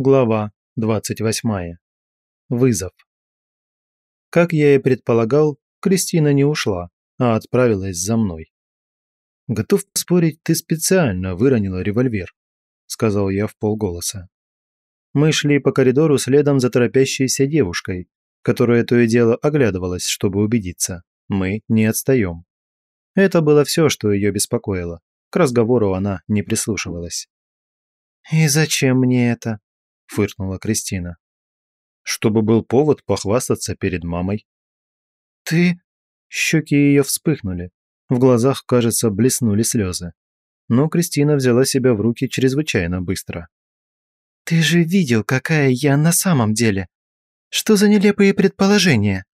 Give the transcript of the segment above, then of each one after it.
Глава 28. Вызов. Как я и предполагал, Кристина не ушла, а отправилась за мной. «Готов спорить, ты специально выронила револьвер», – сказал я в полголоса. Мы шли по коридору следом за торопящейся девушкой, которая то и дело оглядывалась, чтобы убедиться. Мы не отстаем. Это было все, что ее беспокоило. К разговору она не прислушивалась. «И зачем мне это?» Фыркнула Кристина. Чтобы был повод похвастаться перед мамой. Ты... Щеки ее вспыхнули. В глазах, кажется, блеснули слезы. Но Кристина взяла себя в руки чрезвычайно быстро. «Ты же видел, какая я на самом деле! Что за нелепые предположения?»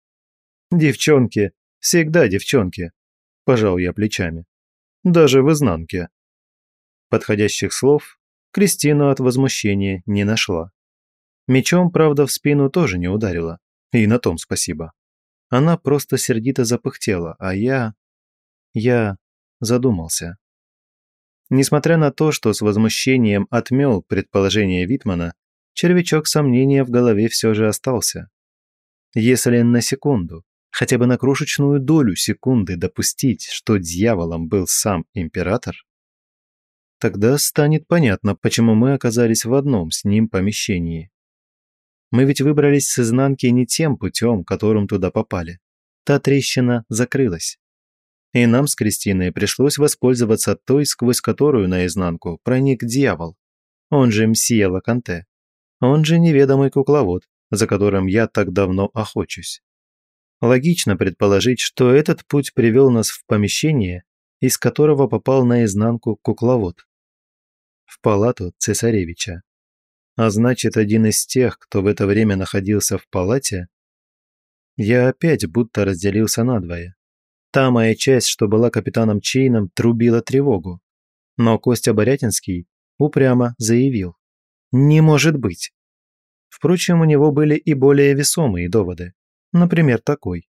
«Девчонки, всегда девчонки», – пожал я плечами. «Даже в изнанке». Подходящих слов Кристина от возмущения не нашла. Мечом, правда, в спину тоже не ударила. И на том спасибо. Она просто сердито запыхтела, а я... Я задумался. Несмотря на то, что с возмущением отмел предположение Витмана, червячок сомнения в голове все же остался. Если на секунду, хотя бы на крошечную долю секунды допустить, что дьяволом был сам император, Тогда станет понятно, почему мы оказались в одном с ним помещении. Мы ведь выбрались с изнанки не тем путем, которым туда попали. Та трещина закрылась. И нам с Кристиной пришлось воспользоваться той, сквозь которую наизнанку проник дьявол. Он же Мсия Лаканте. Он же неведомый кукловод, за которым я так давно охочусь. Логично предположить, что этот путь привел нас в помещение, из которого попал наизнанку кукловод в палату цесаревича. А значит, один из тех, кто в это время находился в палате, я опять будто разделился надвое. Та моя часть, что была капитаном Чейном, трубила тревогу. Но Костя Борятинский упрямо заявил. «Не может быть!» Впрочем, у него были и более весомые доводы. Например, такой.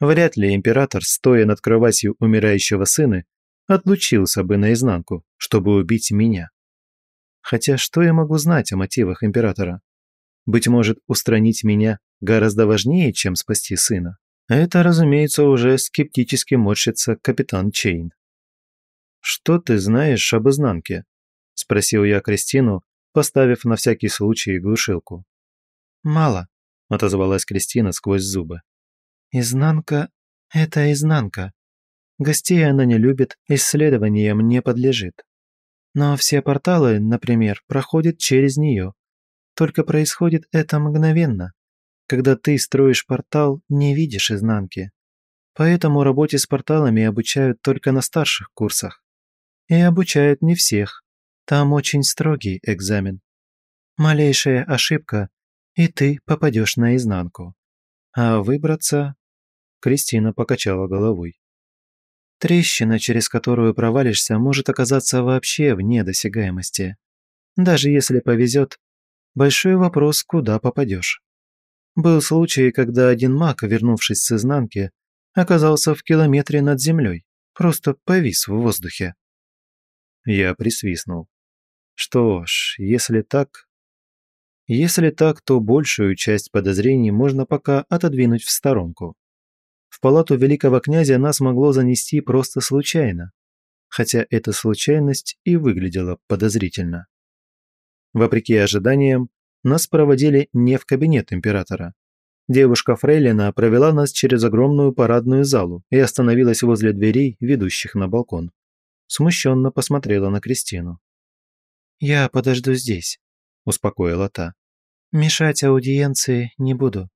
Вряд ли император, стоя над кроватью умирающего сына, отлучился бы наизнанку, чтобы убить меня. Хотя что я могу знать о мотивах императора? Быть может, устранить меня гораздо важнее, чем спасти сына? Это, разумеется, уже скептически морщится капитан Чейн. «Что ты знаешь об изнанке?» – спросил я Кристину, поставив на всякий случай глушилку. «Мало», – отозвалась Кристина сквозь зубы. «Изнанка – это изнанка. Гостей она не любит, исследованиям не подлежит. Но все порталы, например, проходят через нее. Только происходит это мгновенно. Когда ты строишь портал, не видишь изнанки. Поэтому работе с порталами обучают только на старших курсах. И обучают не всех. Там очень строгий экзамен. Малейшая ошибка, и ты попадешь на изнанку. А выбраться... Кристина покачала головой. Трещина, через которую провалишься, может оказаться вообще вне досягаемости. Даже если повезет, большой вопрос, куда попадешь. Был случай, когда один маг, вернувшись с изнанки, оказался в километре над землей, просто повис в воздухе. Я присвистнул. Что ж, если так... Если так, то большую часть подозрений можно пока отодвинуть в сторонку. В палату великого князя нас могло занести просто случайно, хотя эта случайность и выглядела подозрительно. Вопреки ожиданиям, нас проводили не в кабинет императора. Девушка Фрейлина провела нас через огромную парадную залу и остановилась возле дверей, ведущих на балкон. Смущенно посмотрела на Кристину. «Я подожду здесь», – успокоила та. «Мешать аудиенции не буду»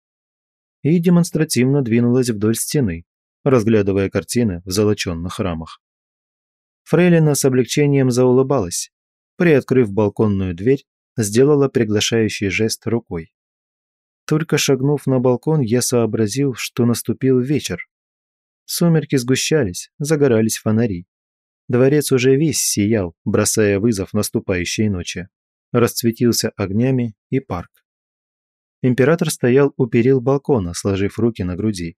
и демонстративно двинулась вдоль стены, разглядывая картины в золоченных рамах. Фрейлина с облегчением заулыбалась, приоткрыв балконную дверь, сделала приглашающий жест рукой. Только шагнув на балкон, я сообразил, что наступил вечер. Сумерки сгущались, загорались фонари. Дворец уже весь сиял, бросая вызов наступающей ночи. Расцветился огнями и парк. Император стоял у перил балкона, сложив руки на груди.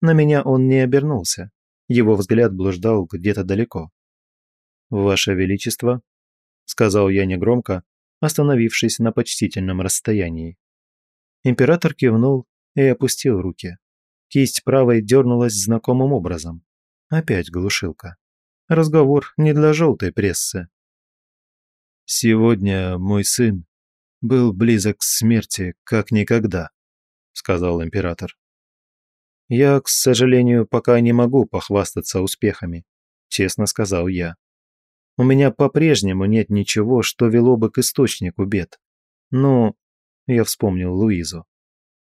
На меня он не обернулся. Его взгляд блуждал где-то далеко. «Ваше Величество», – сказал я негромко, остановившись на почтительном расстоянии. Император кивнул и опустил руки. Кисть правой дернулась знакомым образом. Опять глушилка. Разговор не для желтой прессы. «Сегодня мой сын был близок к смерти, как никогда», — сказал император. «Я, к сожалению, пока не могу похвастаться успехами», — честно сказал я. «У меня по-прежнему нет ничего, что вело бы к источнику бед. Но...» — я вспомнил Луизу.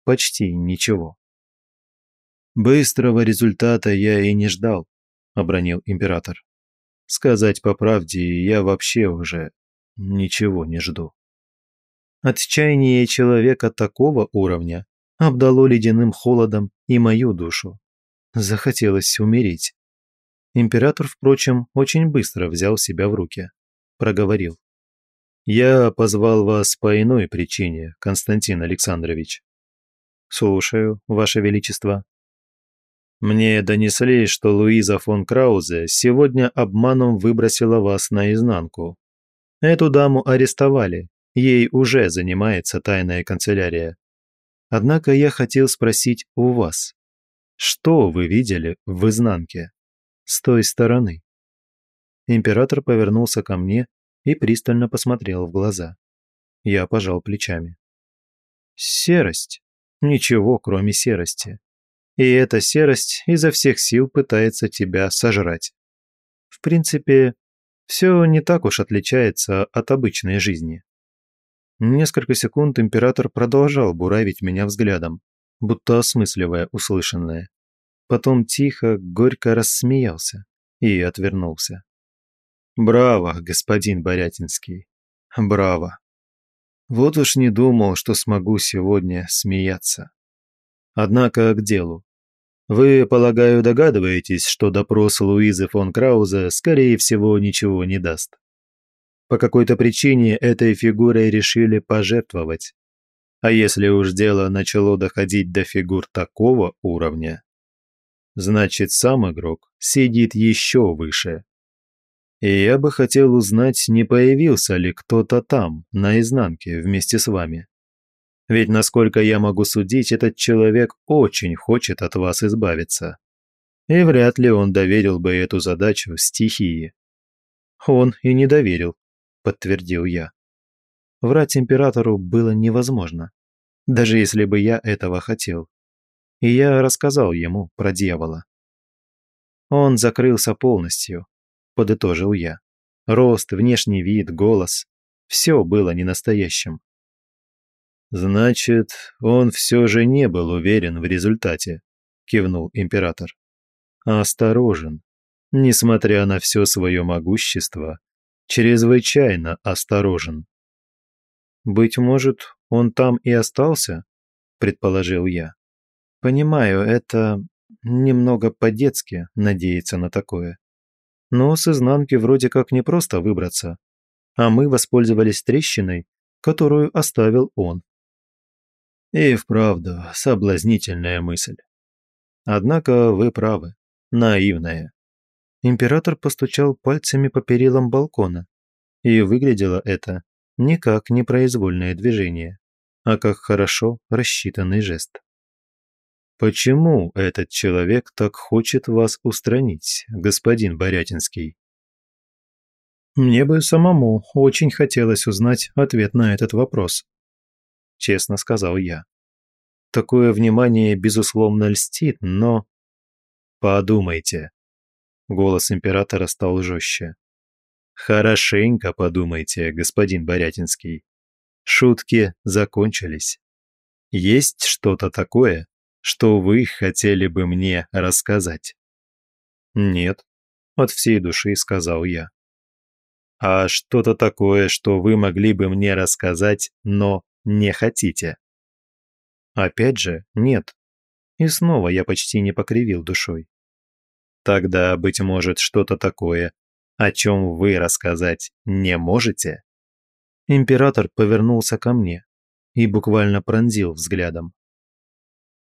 «Почти ничего». «Быстрого результата я и не ждал», — обронил император. «Сказать по правде, я вообще уже ничего не жду». Отчаяние человека такого уровня обдало ледяным холодом и мою душу. Захотелось умереть. Император, впрочем, очень быстро взял себя в руки. Проговорил. «Я позвал вас по иной причине, Константин Александрович». «Слушаю, Ваше Величество». «Мне донесли, что Луиза фон Краузе сегодня обманом выбросила вас наизнанку. Эту даму арестовали, ей уже занимается тайная канцелярия. Однако я хотел спросить у вас, что вы видели в изнанке? С той стороны. Император повернулся ко мне и пристально посмотрел в глаза. Я пожал плечами. Серость. Ничего, кроме серости. И эта серость изо всех сил пытается тебя сожрать. В принципе, все не так уж отличается от обычной жизни. Несколько секунд император продолжал буравить меня взглядом, будто осмысливая услышанное. Потом тихо, горько рассмеялся и отвернулся. «Браво, господин Борятинский, браво! Вот уж не думал, что смогу сегодня смеяться. Однако к делу. Вы, полагаю, догадываетесь, что допрос Луизы фон Крауза, скорее всего, ничего не даст. По какой-то причине этой фигурой решили пожертвовать. А если уж дело начало доходить до фигур такого уровня, значит сам игрок сидит еще выше. И я бы хотел узнать, не появился ли кто-то там, на изнанке, вместе с вами. Ведь, насколько я могу судить, этот человек очень хочет от вас избавиться. И вряд ли он доверил бы эту задачу стихии. Он и не доверил, – подтвердил я. Врать императору было невозможно, даже если бы я этого хотел. И я рассказал ему про дьявола. Он закрылся полностью, подытожил я. Рост, внешний вид, голос – все было ненастоящим. «Значит, он все же не был уверен в результате», – кивнул император. «Осторожен. Несмотря на все свое могущество, чрезвычайно осторожен. «Быть может, он там и остался?» – предположил я. «Понимаю, это немного по-детски надеяться на такое. Но с изнанки вроде как не просто выбраться, а мы воспользовались трещиной, которую оставил он». И вправду соблазнительная мысль. Однако вы правы, наивная. Император постучал пальцами по перилам балкона, и выглядело это не как непроизвольное движение, а как хорошо рассчитанный жест. «Почему этот человек так хочет вас устранить, господин Борятинский?» «Мне бы самому очень хотелось узнать ответ на этот вопрос», – честно сказал я. «Такое внимание, безусловно, льстит, но...» «Подумайте», Голос императора стал жестче. «Хорошенько подумайте, господин Борятинский. Шутки закончились. Есть что-то такое, что вы хотели бы мне рассказать?» «Нет», – от всей души сказал я. «А что-то такое, что вы могли бы мне рассказать, но не хотите?» Опять же, нет. И снова я почти не покривил душой. Тогда, быть может, что-то такое, о чем вы рассказать не можете?» Император повернулся ко мне и буквально пронзил взглядом.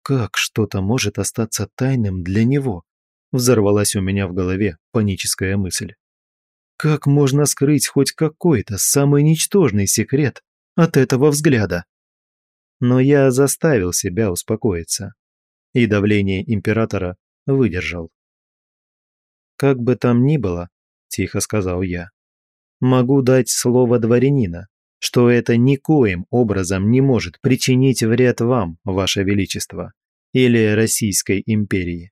«Как что-то может остаться тайным для него?» Взорвалась у меня в голове паническая мысль. Как можно скрыть хоть какой-то самый ничтожный секрет от этого взгляда? Но я заставил себя успокоиться. И давление императора выдержал. «Как бы там ни было», – тихо сказал я, – «могу дать слово дворянина, что это никоим образом не может причинить вред вам, ваше величество, или Российской империи».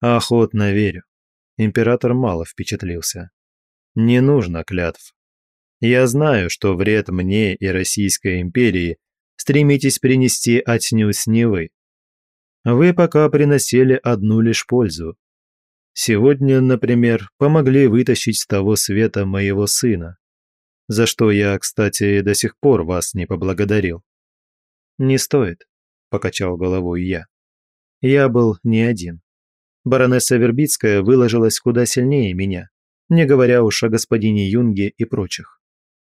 «Охотно верю». Император мало впечатлился. «Не нужно клятв. Я знаю, что вред мне и Российской империи стремитесь принести отнюдь не вы. Вы пока приносили одну лишь пользу. Сегодня, например, помогли вытащить с того света моего сына, за что я, кстати, до сих пор вас не поблагодарил. «Не стоит», – покачал головой я. «Я был не один. Баронесса Вербицкая выложилась куда сильнее меня, не говоря уж о господине Юнге и прочих.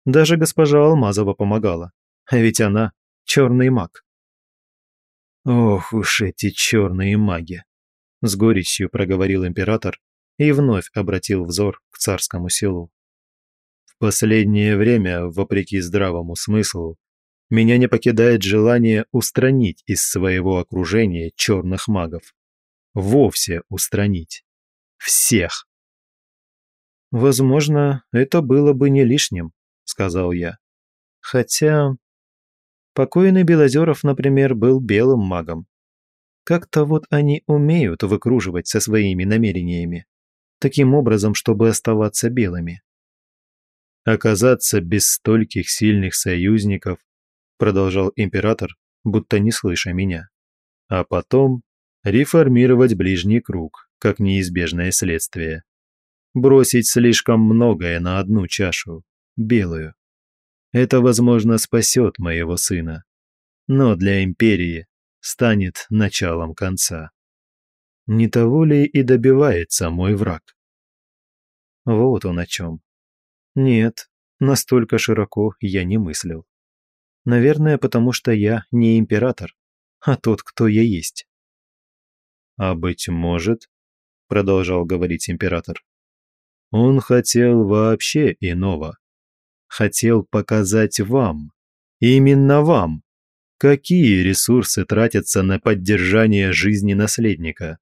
Даже госпожа Алмазова помогала, а ведь она черный маг. Ох уж эти черные маги! С горечью проговорил император и вновь обратил взор к царскому селу. В последнее время, вопреки здравому смыслу, меня не покидает желание устранить из своего окружения черных магов. Вовсе устранить. Всех. «Возможно, это было бы не лишним», — сказал я. «Хотя Покойный Белозеров, например, был белым магом. Как-то вот они умеют выкруживать со своими намерениями. Таким образом, чтобы оставаться белыми. Оказаться без стольких сильных союзников, продолжал император, будто не слыша меня. А потом реформировать ближний круг, как неизбежное следствие. Бросить слишком многое на одну чашу, белую. Это, возможно, спасет моего сына. Но для империи станет началом конца. Не того ли и добивается мой враг? Вот он о чем. Нет, настолько широко я не мыслил. Наверное, потому что я не император, а тот, кто я есть. «А быть может», — продолжал говорить император, — «он хотел вообще иного хотел показать вам, именно вам, какие ресурсы тратятся на поддержание жизни наследника.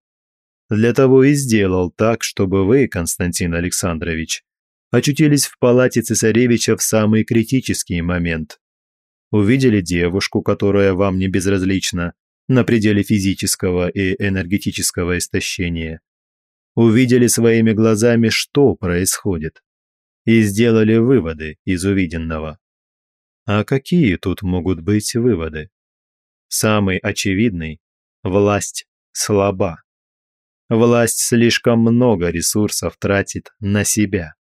Для того и сделал так, чтобы вы, Константин Александрович, очутились в палате цесаревича в самый критический момент. Увидели девушку, которая вам не безразлична, на пределе физического и энергетического истощения. Увидели своими глазами, что происходит и сделали выводы из увиденного. А какие тут могут быть выводы? Самый очевидный – власть слаба. Власть слишком много ресурсов тратит на себя.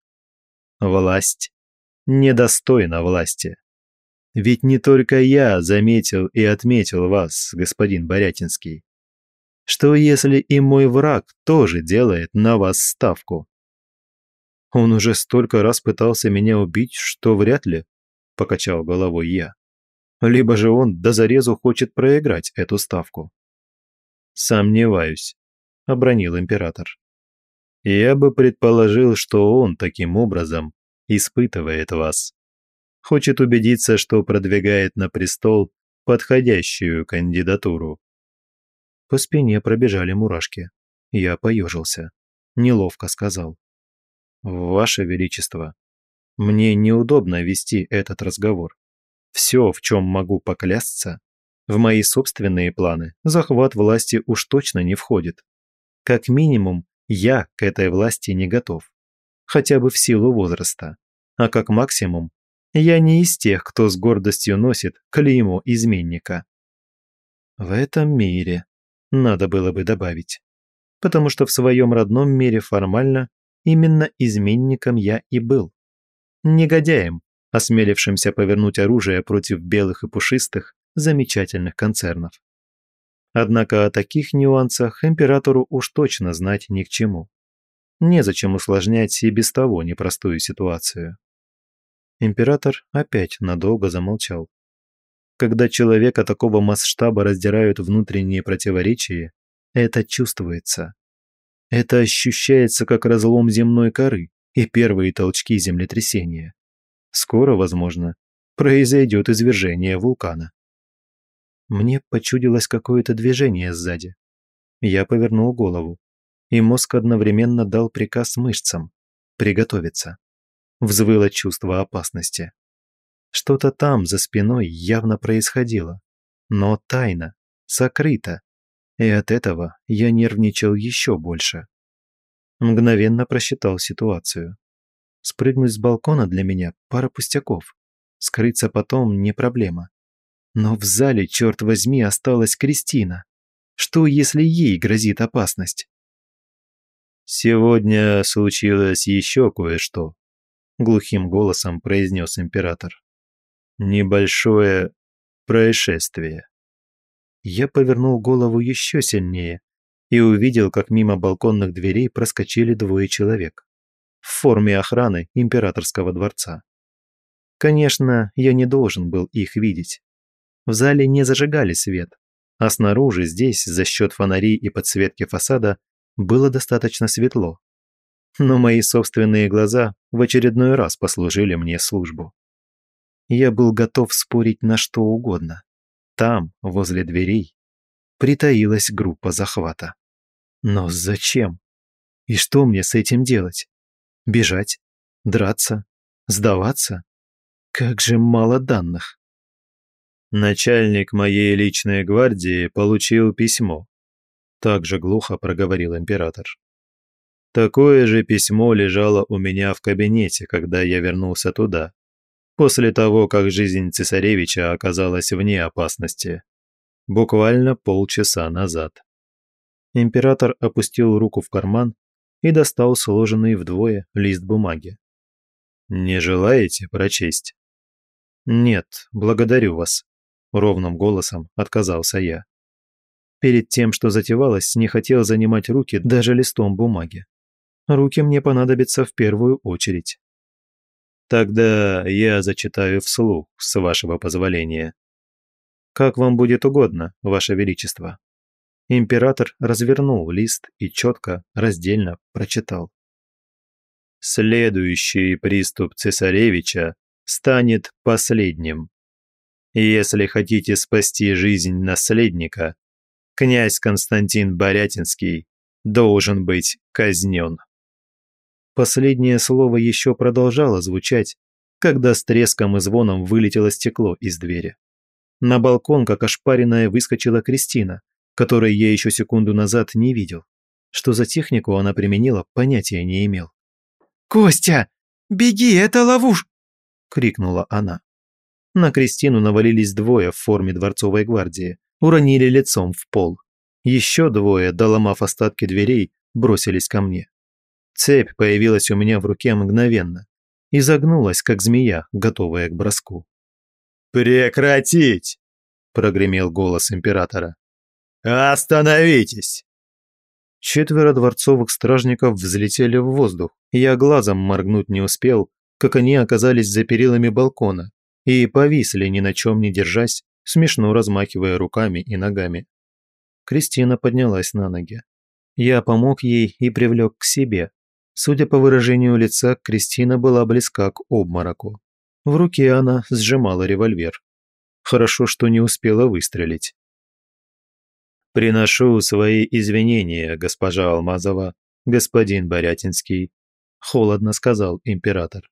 Власть недостойна власти. Ведь не только я заметил и отметил вас, господин Борятинский. Что если и мой враг тоже делает на вас ставку? Он уже столько раз пытался меня убить, что вряд ли, покачал головой я. Либо же он до зарезу хочет проиграть эту ставку. Сомневаюсь, обронил император. Я бы предположил, что он таким образом испытывает вас. Хочет убедиться, что продвигает на престол подходящую кандидатуру. По спине пробежали мурашки. Я поежился. Неловко сказал. «Ваше Величество, мне неудобно вести этот разговор. Все, в чем могу поклясться, в мои собственные планы захват власти уж точно не входит. Как минимум, я к этой власти не готов. Хотя бы в силу возраста. А как максимум, я не из тех, кто с гордостью носит клеймо изменника. В этом мире надо было бы добавить. Потому что в своем родном мире формально Именно изменником я и был. Негодяем, осмелившимся повернуть оружие против белых и пушистых, замечательных концернов. Однако о таких нюансах императору уж точно знать ни к чему. Незачем усложнять и без того непростую ситуацию. Император опять надолго замолчал. Когда человека такого масштаба раздирают внутренние противоречия, это чувствуется. Это ощущается как разлом земной коры, и первые толчки землетрясения. Скоро, возможно, произойдет извержение вулкана. Мне почудилось какое-то движение сзади. Я повернул голову, и мозг одновременно дал приказ мышцам приготовиться. Взвыло чувство опасности. Что-то там, за спиной, явно происходило. Но тайно, сокрыто. И от этого я нервничал еще больше. Мгновенно просчитал ситуацию. Спрыгнуть с балкона для меня пара пустяков. Скрыться потом не проблема. Но в зале, черт возьми, осталась Кристина. Что, если ей грозит опасность? «Сегодня случилось еще кое-что», – глухим голосом произнес император. «Небольшое происшествие». Я повернул голову еще сильнее и увидел, как мимо балконных дверей проскочили двое человек в форме охраны императорского дворца. Конечно, я не должен был их видеть. В зале не зажигали свет, а снаружи здесь, за счет фонарей и подсветки фасада, было достаточно светло. Но мои собственные глаза в очередной раз послужили мне службу. Я был готов спорить на что угодно. Там, возле дверей, притаилась группа захвата. Но зачем? И что мне с этим делать? Бежать? Драться? Сдаваться? Как же мало данных. Начальник моей личной гвардии получил письмо. Также глухо проговорил император. Такое же письмо лежало у меня в кабинете, когда я вернулся туда, после того, как жизнь цесаревича оказалась вне опасности. Буквально полчаса назад. Император опустил руку в карман и достал сложенный вдвое лист бумаги. «Не желаете прочесть?» «Нет, благодарю вас», – ровным голосом отказался я. Перед тем, что затевалось, не хотел занимать руки даже листом бумаги. Руки мне понадобятся в первую очередь. Тогда я зачитаю вслух, с вашего позволения. Как вам будет угодно, ваше величество. Император развернул лист и четко, раздельно прочитал. Следующий приступ цесаревича станет последним. Если хотите спасти жизнь наследника, князь Константин Борятинский должен быть казнен. Последнее слово еще продолжало звучать, когда с треском и звоном вылетело стекло из двери. На балкон, как ошпаренная, выскочила Кристина, которой я еще секунду назад не видел. Что за технику она применила, понятия не имел. «Костя, беги, это ловуш!» – крикнула она. На Кристину навалились двое в форме дворцовой гвардии, уронили лицом в пол. Еще двое, доломав остатки дверей, бросились ко мне. Цепь появилась у меня в руке мгновенно и загнулась, как змея, готовая к броску. «Прекратить!» – прогремел голос императора. «Остановитесь!» Четверо дворцовых стражников взлетели в воздух, я глазом моргнуть не успел, как они оказались за перилами балкона и повисли, ни на чем не держась, смешно размахивая руками и ногами. Кристина поднялась на ноги. Я помог ей и привлек к себе. Судя по выражению лица, Кристина была близка к обмороку. В руке она сжимала револьвер. Хорошо, что не успела выстрелить. «Приношу свои извинения, госпожа Алмазова, господин Борятинский», – холодно сказал император.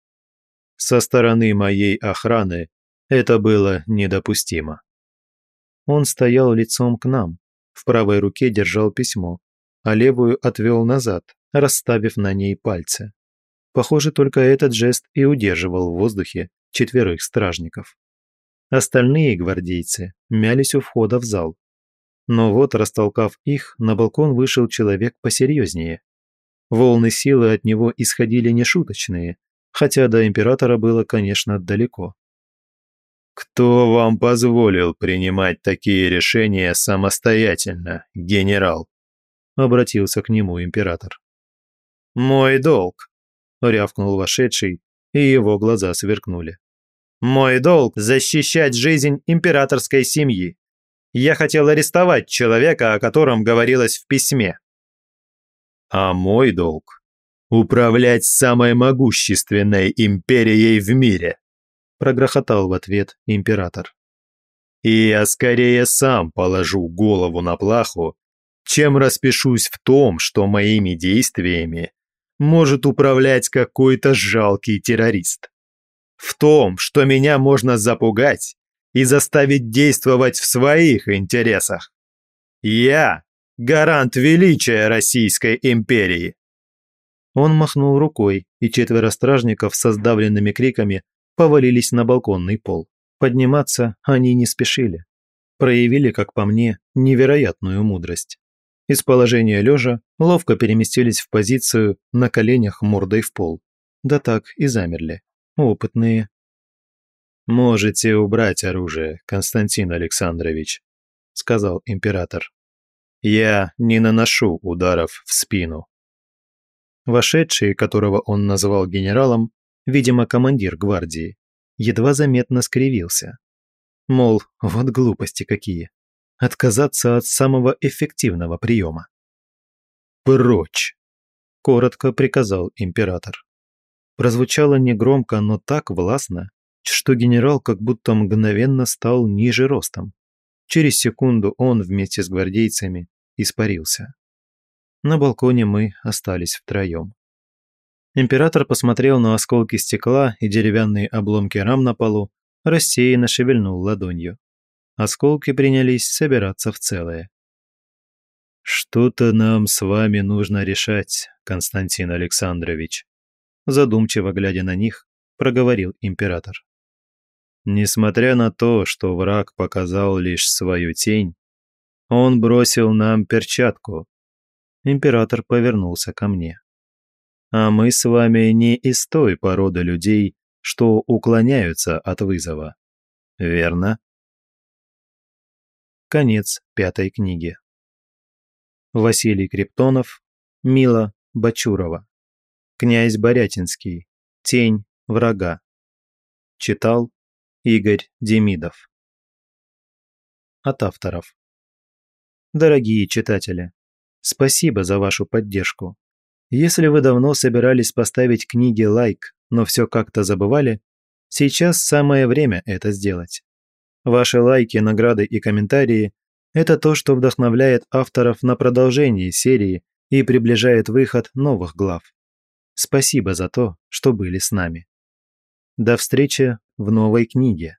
«Со стороны моей охраны это было недопустимо». Он стоял лицом к нам, в правой руке держал письмо, а левую отвел назад, расставив на ней пальцы. Похоже, только этот жест и удерживал в воздухе четверых стражников. Остальные гвардейцы мялись у входа в зал, но вот, растолкав их, на балкон вышел человек посерьезнее. Волны силы от него исходили нешуточные, хотя до императора было, конечно, далеко. «Кто вам позволил принимать такие решения самостоятельно, генерал?» Обратился к нему император. «Мой долг», – рявкнул вошедший, и его глаза сверкнули. «Мой долг – защищать жизнь императорской семьи я хотел арестовать человека, о котором говорилось в письме. А мой долг управлять самой могущественной империей в мире», прогрохотал в ответ император. «И я скорее сам положу голову на плаху, чем распишусь в том, что моими действиями может управлять какой-то жалкий террорист. В том, что меня можно запугать и заставить действовать в своих интересах. Я – гарант величия Российской империи. Он махнул рукой, и четверо стражников со сдавленными криками повалились на балконный пол. Подниматься они не спешили. Проявили, как по мне, невероятную мудрость. Из положения лежа ловко переместились в позицию на коленях мордой в пол. Да так и замерли. Опытные. «Можете убрать оружие, Константин Александрович», – сказал император. «Я не наношу ударов в спину». Вошедший, которого он назвал генералом, видимо, командир гвардии, едва заметно скривился. Мол, вот глупости какие отказаться от самого эффективного приема. «Прочь!» – коротко приказал император. Прозвучало негромко, но так властно, что генерал как будто мгновенно стал ниже ростом. Через секунду он вместе с гвардейцами испарился. На балконе мы остались втроем. Император посмотрел на осколки стекла и деревянные обломки рам на полу, рассеянно шевельнул ладонью осколки принялись собираться в целое. «Что-то нам с вами нужно решать, Константин Александрович», задумчиво глядя на них, проговорил император. «Несмотря на то, что враг показал лишь свою тень, он бросил нам перчатку». Император повернулся ко мне. «А мы с вами не из той породы людей, что уклоняются от вызова. Верно?» Конец пятой книги. Василий Криптонов, Мила Бачурова. Князь Борятинский. Тень врага. Читал Игорь Демидов. От авторов. Дорогие читатели, спасибо за вашу поддержку. Если вы давно собирались поставить книге лайк, но все как-то забывали, сейчас самое время это сделать. Ваши лайки, награды и комментарии – это то, что вдохновляет авторов на продолжение серии и приближает выход новых глав. Спасибо за то, что были с нами. До встречи в новой книге.